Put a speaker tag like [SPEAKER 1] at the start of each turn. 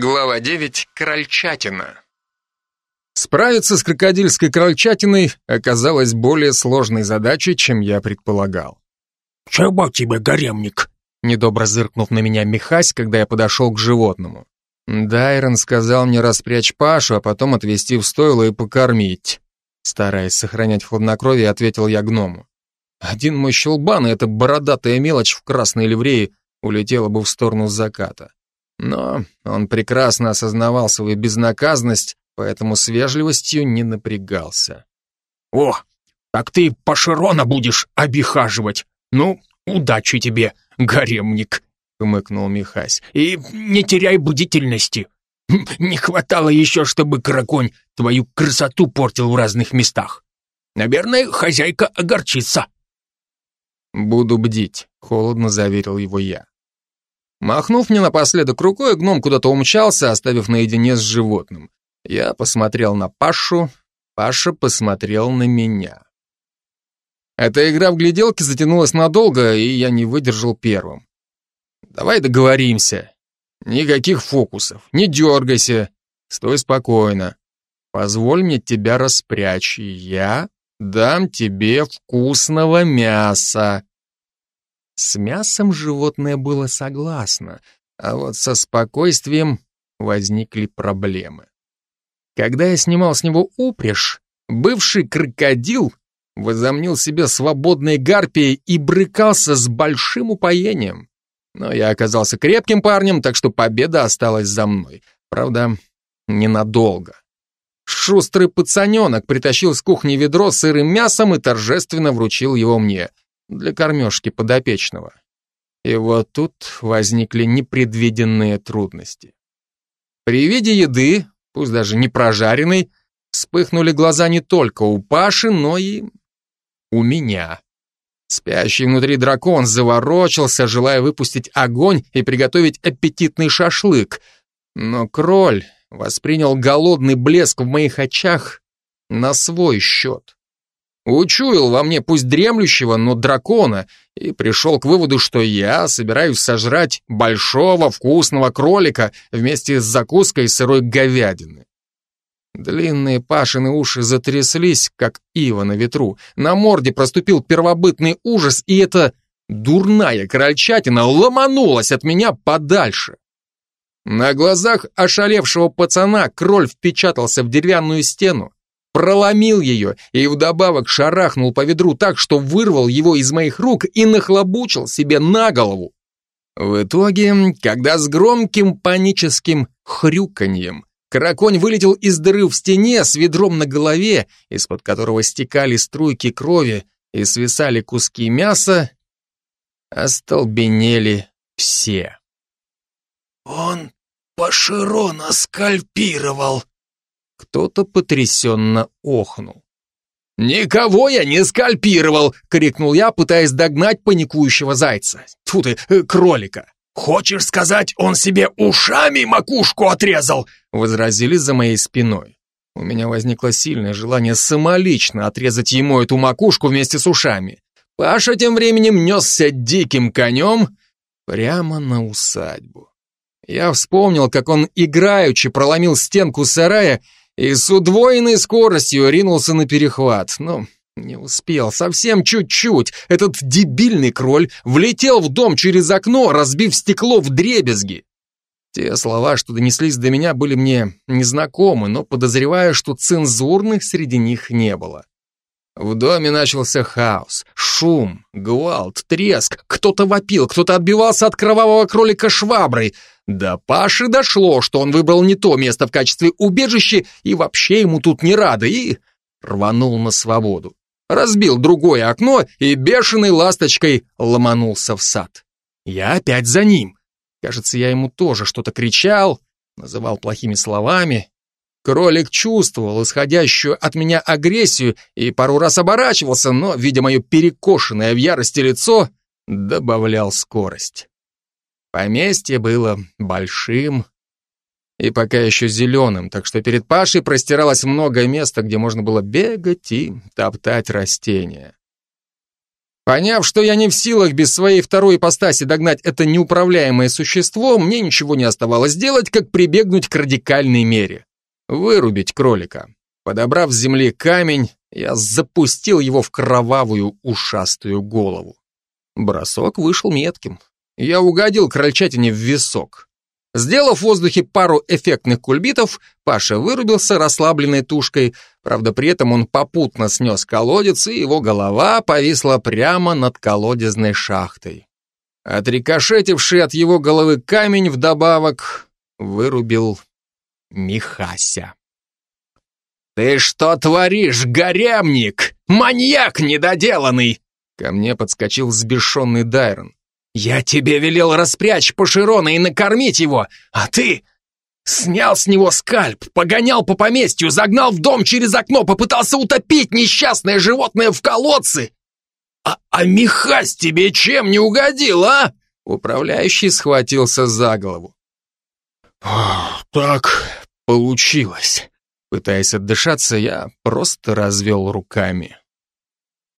[SPEAKER 1] Глава 9. Крольчатина.
[SPEAKER 2] Справиться с крокодильской крольчатиной оказалось более сложной задачей, чем я предполагал.
[SPEAKER 3] «Чего тебе, гаремник?»
[SPEAKER 2] Недобро зыркнув на меня Михась, когда я подошел к животному. Дайрон сказал мне распрячь Пашу, а потом отвезти в стойло и покормить. Стараясь сохранять хладнокровие, ответил я гному. Один мой щелбан и эта бородатая мелочь в красной ливреи улетела бы в сторону заката. Но он прекрасно осознавал свою безнаказанность, поэтому с вежливостью не напрягался.
[SPEAKER 3] «О, так ты по Широна будешь обихаживать. Ну, удачи тебе, гаремник!» — хмыкнул Михась. «И не теряй бдительности. Не хватало еще, чтобы краконь твою красоту портил в разных местах. Наверное, хозяйка огорчится».
[SPEAKER 2] «Буду бдить», — холодно заверил его я. Махнув мне напоследок рукой, гном куда-то умчался, оставив наедине с животным. Я посмотрел на Пашу, Паша посмотрел на меня. Эта игра в гляделки затянулась надолго, и я не выдержал первым. Давай договоримся. Никаких фокусов, не дергайся, стой спокойно. Позволь мне тебя распрячь, и я дам тебе вкусного мяса. С мясом животное было согласно, а вот со спокойствием возникли проблемы. Когда я снимал с него упряжь, бывший крокодил возомнил себя свободной гарпией и брыкался с большим упоением. Но я оказался крепким парнем, так что победа осталась за мной. Правда, ненадолго. Шустрый пацаненок притащил с кухни ведро сырым мясом и торжественно вручил его мне для кормежки подопечного. И вот тут возникли непредвиденные трудности. При виде еды, пусть даже не прожаренной, вспыхнули глаза не только у Паши, но и у меня. Спящий внутри дракон заворочился, желая выпустить огонь и приготовить аппетитный шашлык. Но кроль воспринял голодный блеск в моих очах на свой счет. Учуял во мне пусть дремлющего, но дракона, и пришел к выводу, что я собираюсь сожрать большого вкусного кролика вместе с закуской сырой говядины. Длинные Пашины уши затряслись, как ива на ветру. На морде проступил первобытный ужас, и эта дурная крольчатина ломанулась от меня подальше. На глазах ошалевшего пацана кроль впечатался в деревянную стену, проломил ее и вдобавок шарахнул по ведру так, что вырвал его из моих рук и нахлобучил себе на голову. В итоге, когда с громким паническим хрюканьем караконь вылетел из дыры в стене с ведром на голове, из-под которого стекали струйки крови и свисали куски мяса, остолбенели все.
[SPEAKER 3] «Он Паширона скальпировал»,
[SPEAKER 2] кто-то потрясенно охнул.
[SPEAKER 3] «Никого я не скальпировал!» — крикнул я, пытаясь догнать паникующего зайца. Тьфу ты, э, кролика! «Хочешь сказать, он себе ушами макушку отрезал?» — возразили за моей спиной. У меня возникло сильное желание самолично отрезать ему эту макушку вместе с ушами. Паша тем временем несся диким конем прямо на усадьбу. Я вспомнил, как он играючи проломил стенку сарая и с удвоенной скоростью ринулся на перехват. Но не успел, совсем чуть-чуть. Этот дебильный кроль влетел в дом через окно, разбив стекло в дребезги. Те слова, что донеслись до меня, были мне незнакомы, но подозреваю, что цензурных среди них не было. В доме начался хаос, шум, гвалт, треск. Кто-то вопил, кто-то отбивался от кровавого кролика шваброй. До Паши дошло, что он выбрал не то место в качестве убежища и вообще ему тут не рады, и рванул на свободу. Разбил другое окно и бешеной ласточкой ломанулся в сад. Я опять за ним. Кажется, я ему тоже что-то кричал, называл плохими словами. Кролик чувствовал исходящую от меня агрессию и пару раз оборачивался, но, видя мое перекошенное в ярости лицо, добавлял скорость. Поместье было большим и пока еще зеленым, так что перед Пашей простиралось много места, где можно было бегать и топтать растения.
[SPEAKER 2] Поняв, что я не в силах без своей второй ипостаси догнать это неуправляемое существо, мне ничего не оставалось делать, как прибегнуть к радикальной мере. Вырубить кролика. Подобрав с земли камень, я запустил его в кровавую ушастую голову. Бросок вышел метким. Я угодил крольчатине в висок. Сделав в воздухе пару эффектных кульбитов, Паша вырубился расслабленной тушкой, правда при этом он попутно снес колодец, и его голова повисла прямо над колодезной шахтой. Отрикошетивший от его головы камень вдобавок вырубил Михася.
[SPEAKER 3] «Ты что творишь, гаремник? Маньяк недоделанный!»
[SPEAKER 2] Ко мне подскочил взбешенный Дайрон.
[SPEAKER 3] «Я тебе велел распрячь Паширона и накормить его, а ты снял с него скальп, погонял по поместью, загнал в дом через окно, попытался утопить несчастное животное в колодце. А, а Михась тебе чем не угодил, а?»
[SPEAKER 2] Управляющий схватился за голову.
[SPEAKER 3] «Так получилось».
[SPEAKER 2] Пытаясь отдышаться, я просто развел руками.